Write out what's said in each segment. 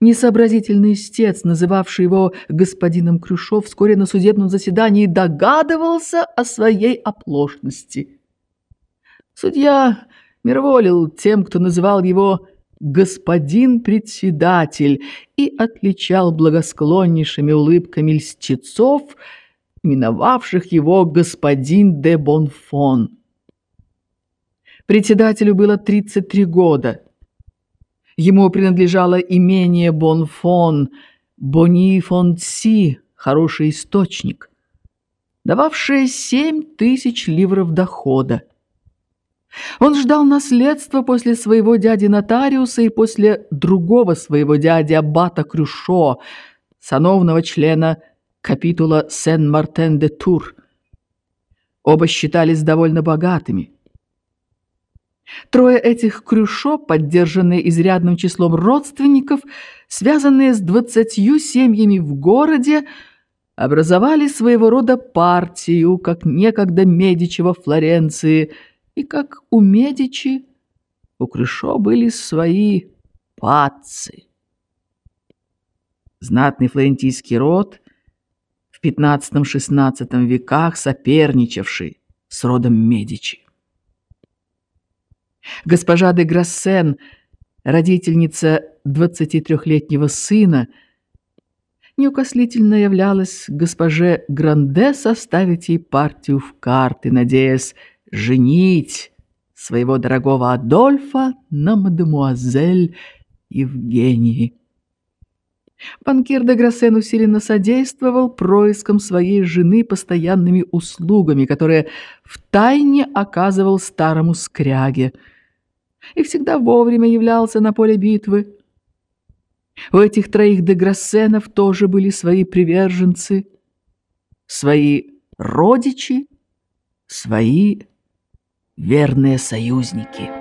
Несообразительный истец, называвший его господином Крюшов, вскоре на судебном заседании догадывался о своей оплошности. Судья мирволил тем, кто называл его «господин председатель» и отличал благосклоннейшими улыбками льстецов, именовавших его господин де Бонфон. Председателю было 33 года. Ему принадлежало имение Бонфон, Бони фонс и, хороший источник, дававшее 7 тысяч ливров дохода. Он ждал наследства после своего дяди-нотариуса и после другого своего дяди аббата Крюшо, сановного члена капитула Сен-Мартен-де-Тур. Оба считались довольно богатыми. Трое этих Крюшо, поддержанные изрядным числом родственников, связанные с двадцатью семьями в городе, образовали своего рода партию, как некогда Медичи во Флоренции – и как у Медичи, у Крюшо были свои пацы. Знатный флорентийский род, в XV-XVI веках соперничавший с родом Медичи. Госпожа де Грассен, родительница 23-летнего сына, неукослительно являлась госпоже Гранде составить ей партию в карты, надеясь женить своего дорогого Адольфа на мадемуазель Евгении. Банкир де Грассен усиленно содействовал проискам своей жены постоянными услугами, которые втайне оказывал старому скряге, и всегда вовремя являлся на поле битвы. У этих троих де Грассенов тоже были свои приверженцы, свои родичи, свои верные союзники.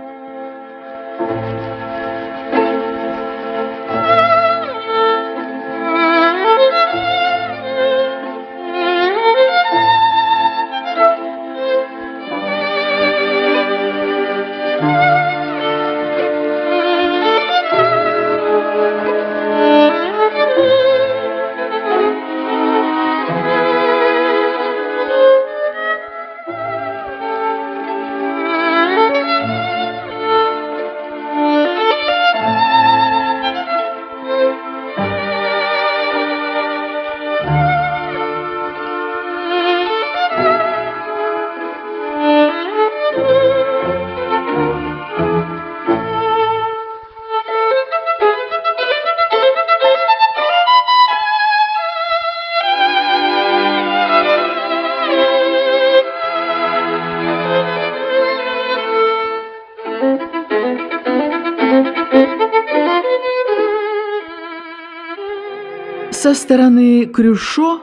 Со стороны Крюшо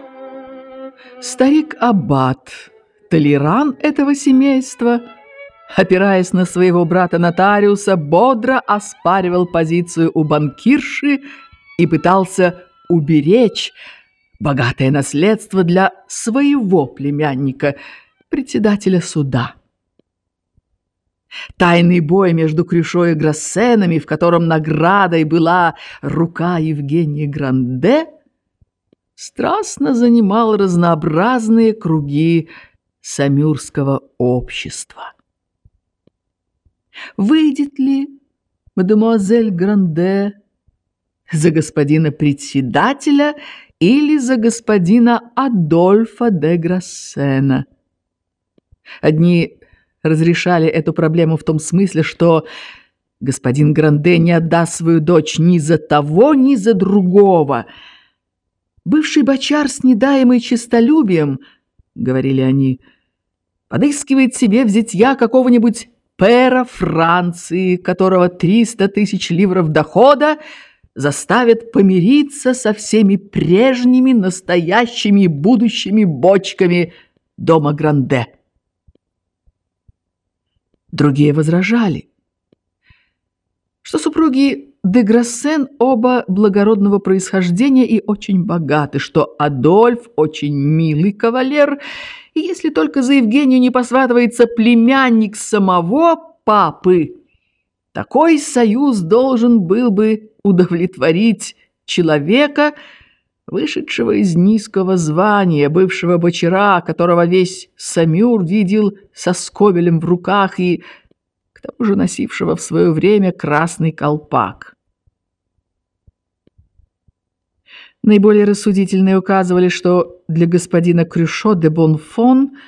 старик Аббат, толеран этого семейства, опираясь на своего брата-нотариуса, бодро оспаривал позицию у банкирши и пытался уберечь богатое наследство для своего племянника, председателя суда. Тайный бой между Крюшо и Грассенами, в котором наградой была рука Евгения Гранде, страстно занимал разнообразные круги самюрского общества. Выйдет ли мадемуазель Гранде за господина председателя или за господина Адольфа де Грассена? Одни разрешали эту проблему в том смысле, что господин Гранде не отдаст свою дочь ни за того, ни за другого – Бывший бочар с недаемой честолюбием, — говорили они, — подыскивает себе в зятья какого-нибудь пера Франции, которого 300 тысяч ливров дохода заставят помириться со всеми прежними, настоящими будущими бочками дома Гранде. Другие возражали, что супруги де Грассен оба благородного происхождения и очень богаты, что Адольф очень милый кавалер, и если только за Евгению не посватывается племянник самого папы, такой союз должен был бы удовлетворить человека, вышедшего из низкого звания, бывшего бочера, которого весь Самюр видел со скобелем в руках и, тому же, носившего в свое время красный колпак. Наиболее рассудительные указывали, что для господина Крюшо де Бонфон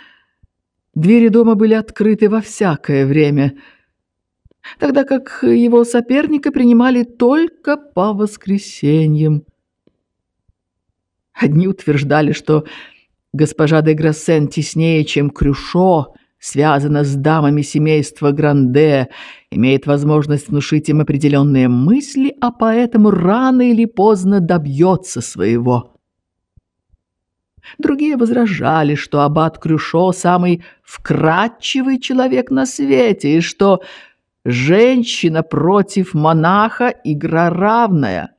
двери дома были открыты во всякое время, тогда как его соперника принимали только по воскресеньям. Одни утверждали, что госпожа де Грассен теснее, чем Крюшо, связана с дамами семейства Гранде, имеет возможность внушить им определенные мысли, а поэтому рано или поздно добьется своего. Другие возражали, что аббат Крюшо самый вкрадчивый человек на свете, и что женщина против монаха – игра равная.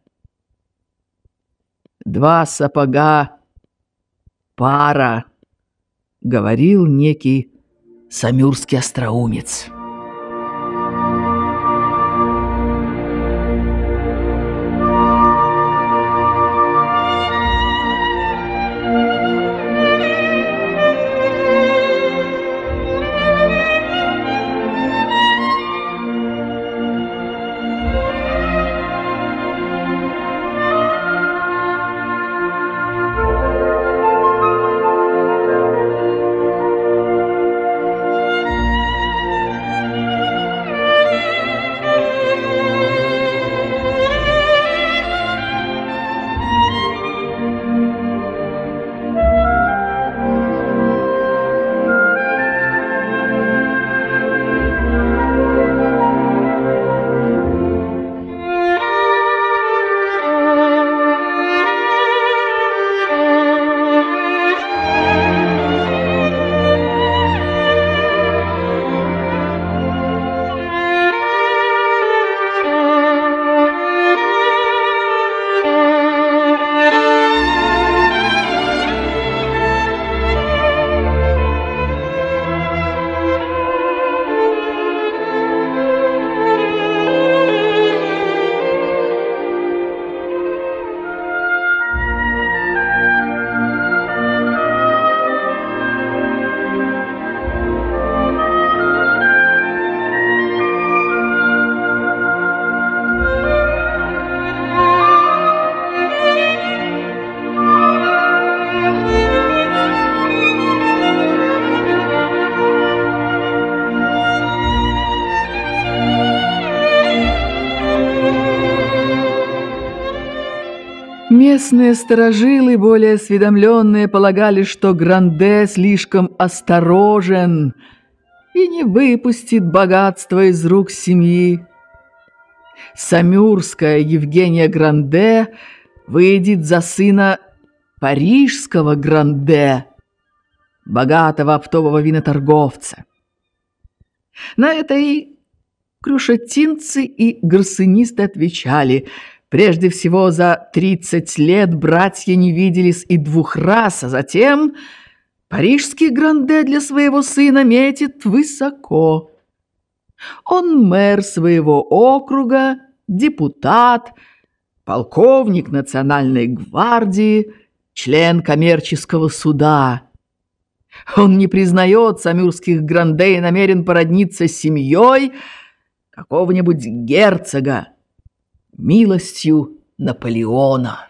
Два сапога – пара, говорил некий самюрский остроумец. Местные сторожилы, более осведомленные, полагали, что Гранде слишком осторожен и не выпустит богатство из рук семьи. Самюрская Евгения Гранде выйдет за сына парижского Гранде, богатого оптового виноторговца. На это и крюшетинцы и гарсонисты отвечали – Прежде всего, за тридцать лет братья не виделись и двух раз, а затем парижский гранде для своего сына метит высоко. Он мэр своего округа, депутат, полковник национальной гвардии, член коммерческого суда. Он не признает самюрских гранде и намерен породниться с семьей какого-нибудь герцога милостью Наполеона.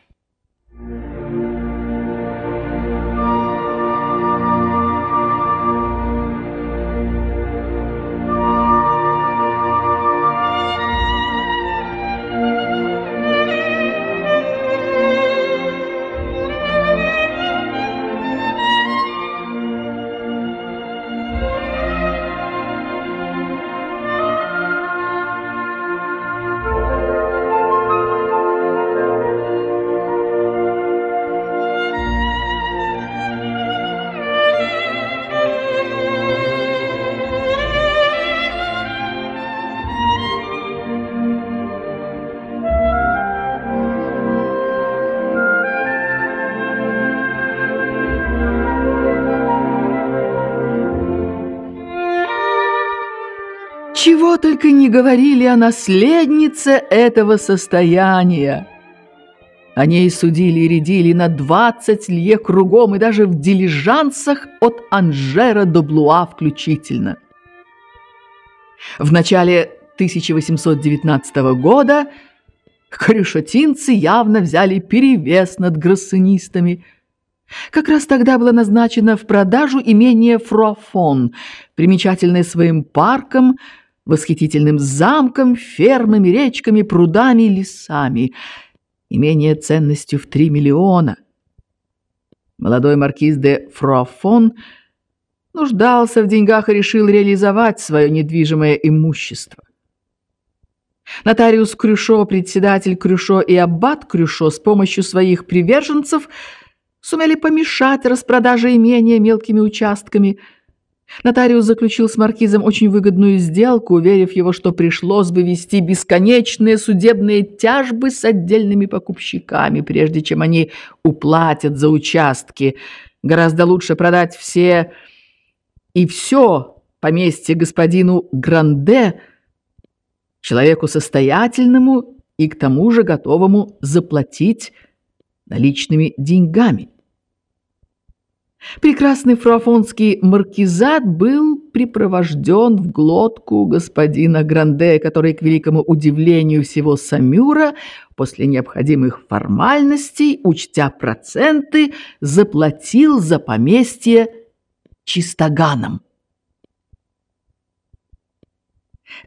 Говорили о наследнице этого состояния. О ней судили и рядили на двадцать лье кругом и даже в дилижансах от Анжера до Блуа включительно. В начале 1819 года крюшотинцы явно взяли перевес над гроссенистами. Как раз тогда было назначено в продажу имение Фруафон, примечательное своим парком, восхитительным замком, фермами, речками, прудами и лесами – имение ценностью в 3 миллиона. Молодой маркиз де Фруафон нуждался в деньгах и решил реализовать свое недвижимое имущество. Нотариус Крюшо, председатель Крюшо и аббат Крюшо с помощью своих приверженцев сумели помешать распродаже имения мелкими участками – Нотариус заключил с маркизом очень выгодную сделку, уверив его, что пришлось бы вести бесконечные судебные тяжбы с отдельными покупщиками, прежде чем они уплатят за участки. Гораздо лучше продать все и все поместье господину Гранде, человеку состоятельному и к тому же готовому заплатить наличными деньгами. Прекрасный фруафонский маркизат был припровожден в глотку господина Гранде, который, к великому удивлению всего Самюра, после необходимых формальностей, учтя проценты, заплатил за поместье чистоганом.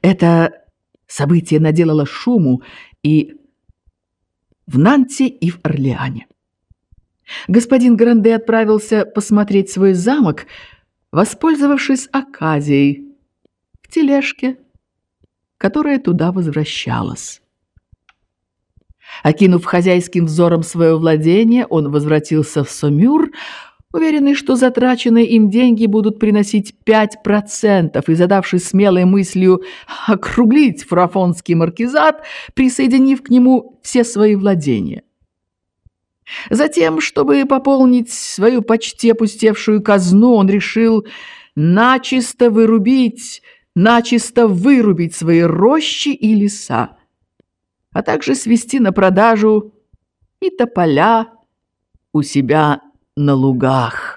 Это событие наделало шуму и в Нанте, и в Орлеане. Господин Гранде отправился посмотреть свой замок, воспользовавшись оказией в тележке, которая туда возвращалась. Окинув хозяйским взором свое владение, он возвратился в Сомюр, уверенный, что затраченные им деньги будут приносить 5%, и задавшись смелой мыслью округлить фрафонский маркизат, присоединив к нему все свои владения. Затем, чтобы пополнить свою почти опустевшую казну, он решил начисто вырубить, начисто вырубить свои рощи и леса, а также свести на продажу и тополя у себя на лугах.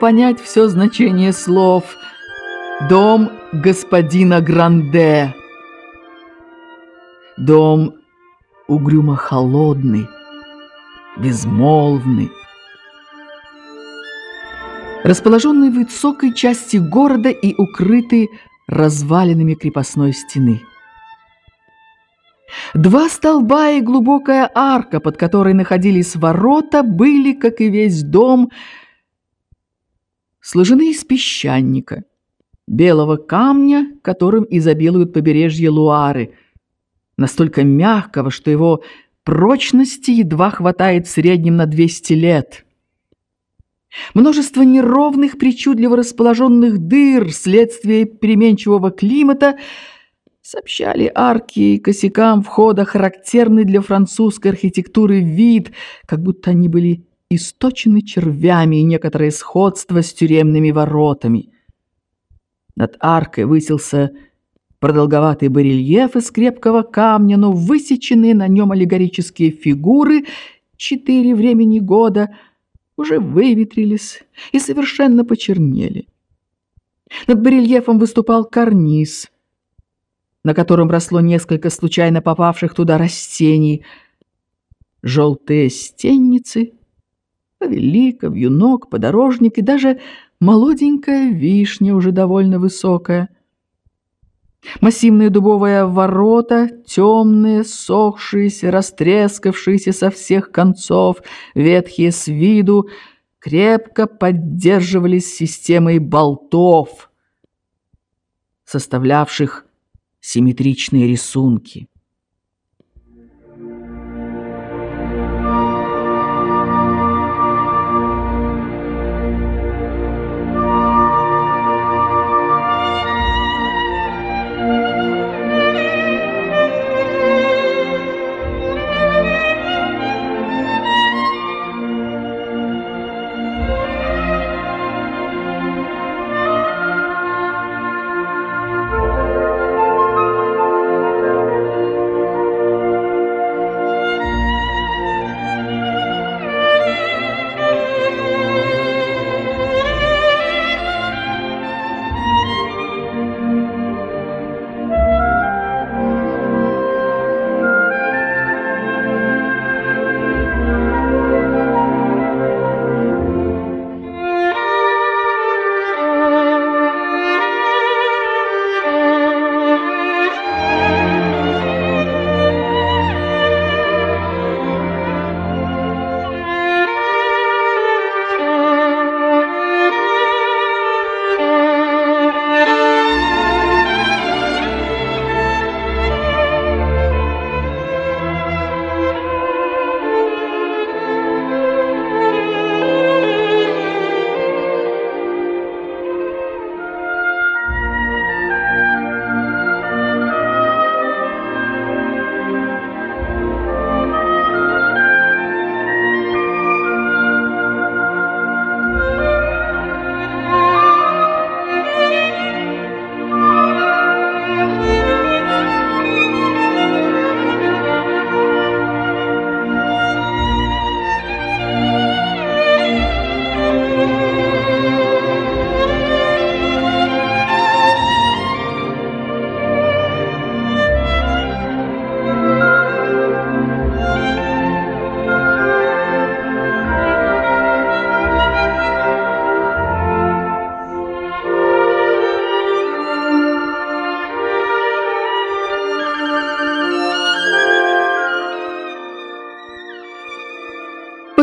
Понять все значение слов «Дом господина Гранде». Дом угрюмо холодный, безмолвны. Расположенный в высокой части города и укрытый развалинами крепостной стены. Два столба и глубокая арка, под которой находились ворота, были, как и весь дом, сложены из песчаника, белого камня, которым изобилуют побережье Луары, настолько мягкого, что его прочности едва хватает в среднем на 200 лет. Множество неровных, причудливо расположенных дыр вследствие переменчивого климата сообщали арки и косякам входа характерный для французской архитектуры вид, как будто они были источены червями и некоторое сходство с тюремными воротами. Над аркой высился продолговатый барельеф из крепкого камня, но высеченные на нем аллегорические фигуры четыре времени года уже выветрились и совершенно почернели. Над барельефом выступал карниз, на котором росло несколько случайно попавших туда растений. Желтые стенницы, повелика, вьюнок, подорожник и даже молоденькая вишня, уже довольно высокая — Массивные дубовые ворота, темные, сохшиеся, растрескавшиеся со всех концов, ветхие с виду, крепко поддерживались системой болтов, составлявших симметричные рисунки.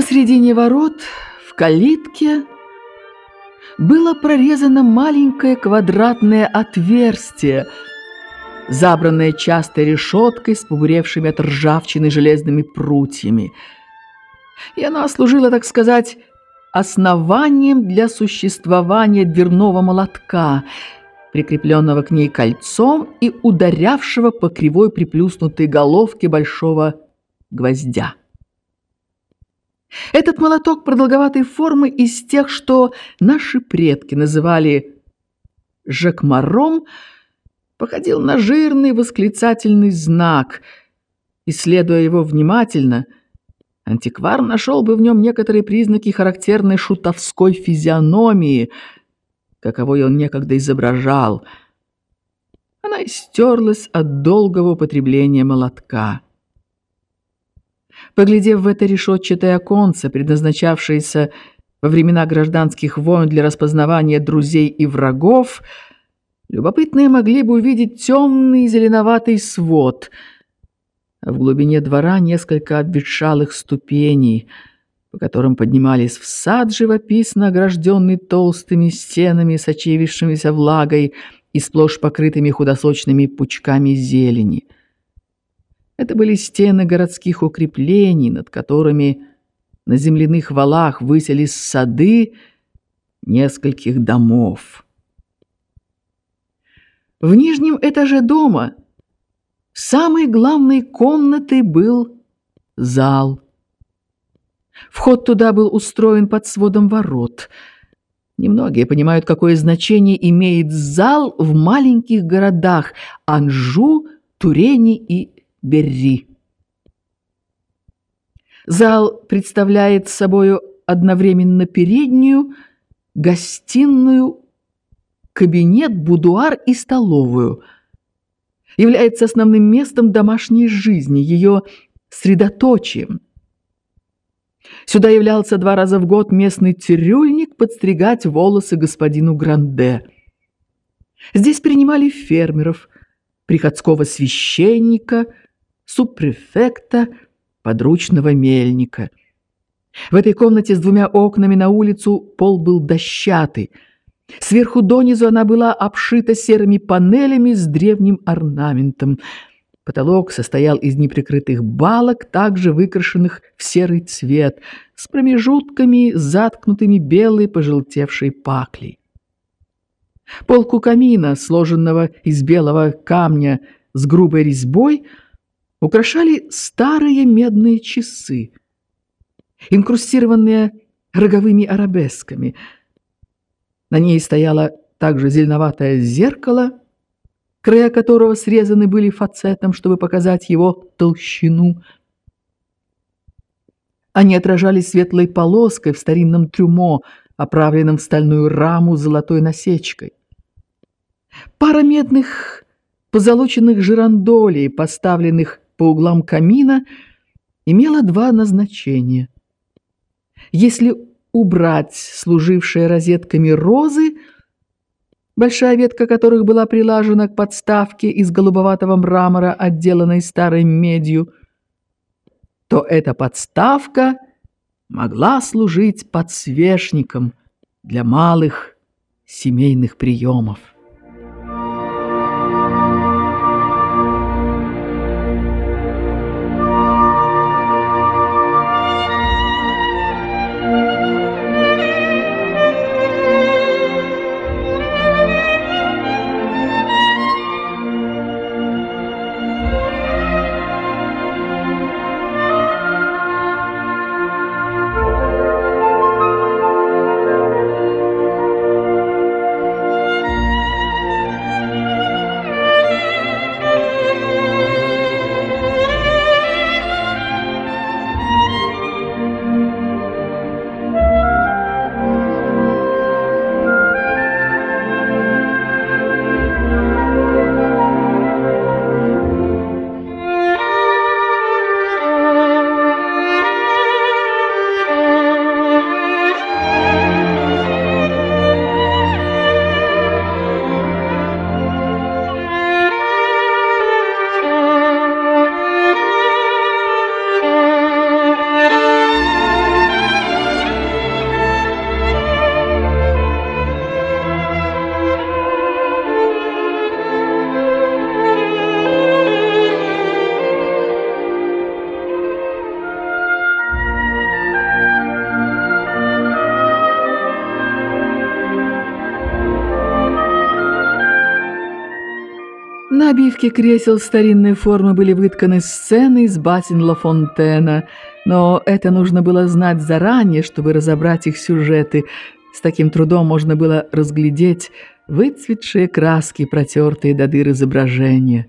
Посредине ворот, в калитке, было прорезано маленькое квадратное отверстие, забранное частой решеткой с побуревшими от ржавчины железными прутьями. И она служила, так сказать, основанием для существования дверного молотка, прикрепленного к ней кольцом и ударявшего по кривой приплюснутой головке большого гвоздя. Этот молоток продолговатой формы из тех, что наши предки называли «жакмаром», походил на жирный восклицательный знак. Исследуя его внимательно, антиквар нашел бы в нем некоторые признаки характерной шутовской физиономии, каковой он некогда изображал. Она истерлась от долгого употребления молотка. Поглядев в это решетчатое оконце, предназначавшееся во времена гражданских войн для распознавания друзей и врагов, любопытные могли бы увидеть темный зеленоватый свод, в глубине двора несколько обветшалых ступеней, по которым поднимались в сад, живописно огражденный толстыми стенами, сочевившимися влагой и сплошь покрытыми худосочными пучками зелени. Это были стены городских укреплений, над которыми на земляных валах выселись сады нескольких домов. В нижнем этаже дома самой главной комнатой был зал. Вход туда был устроен под сводом ворот. Немногие понимают, какое значение имеет зал в маленьких городах Анжу, Турени и Берри. Зал представляет собою одновременно переднюю, гостиную, кабинет, будуар и столовую. Является основным местом домашней жизни, ее средоточием. Сюда являлся два раза в год местный цирюльник подстригать волосы господину Гранде. Здесь принимали фермеров, приходского священника, субпрефекта, подручного мельника. В этой комнате с двумя окнами на улицу пол был дощатый. Сверху донизу она была обшита серыми панелями с древним орнаментом. Потолок состоял из неприкрытых балок, также выкрашенных в серый цвет, с промежутками, заткнутыми белой пожелтевшей паклей. Полку камина, сложенного из белого камня с грубой резьбой, украшали старые медные часы, инкрустированные роговыми арабесками. На ней стояло также зеленоватое зеркало, края которого срезаны были фацетом, чтобы показать его толщину. Они отражали светлой полоской в старинном трюмо, оправленном в стальную раму с золотой насечкой. Пара медных позолоченных жирандолей, поставленных по углам камина имела два назначения. Если убрать служившие розетками розы, большая ветка которых была прилажена к подставке из голубоватого мрамора, отделанной старой медью, то эта подставка могла служить подсвечником для малых семейных приемов. На обивке кресел старинной формы были вытканы сцены из басен Ла Фонтена, но это нужно было знать заранее, чтобы разобрать их сюжеты. С таким трудом можно было разглядеть выцветшие краски, протертые до дыр изображения.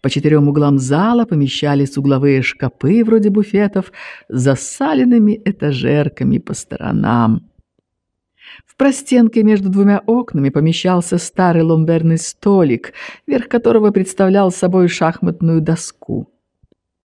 По четырем углам зала помещались угловые шкапы, вроде буфетов, с засаленными этажерками по сторонам. Простенке между двумя окнами помещался старый ломберный столик, верх которого представлял собой шахматную доску.